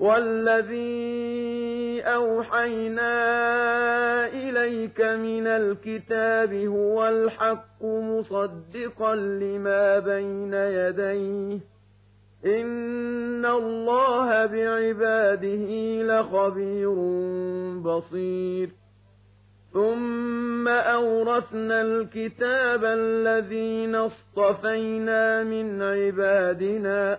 والذي أوحينا إليك من الكتاب هو الحق مصدقا لما بين يديه. إن الله بعباده لخبير بصير. ثم أورثنا الكتاب الذين اصطفينا من عبادنا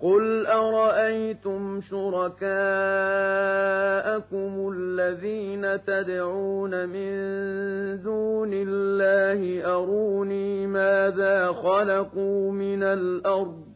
قل أرأيتم شركاءكم الذين تدعون من دون الله أروني ماذا خلقوا من الأرض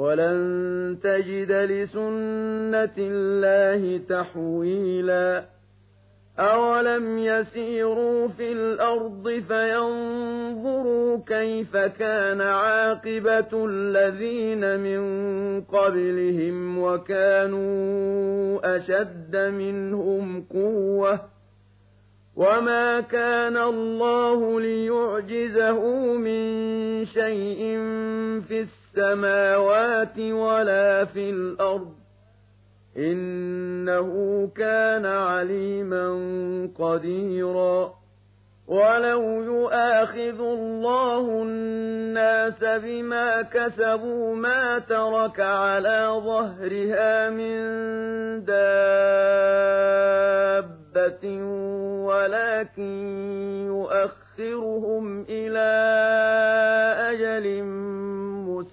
ولن تجد لسنة الله تحويلا. أولم يسيروا في الأرض فينظروا كيف كان عاقبة الذين من قبلهم وكانوا أشد منهم قوة وما كان الله ليعجزه من شيء في السماوات ولا في الأرض إنه كان عليما قديرا ولو يؤاخذ الله الناس بما كسبوا ما ترك على ظهرها من دابة ولكن يؤخرهم إلى أجل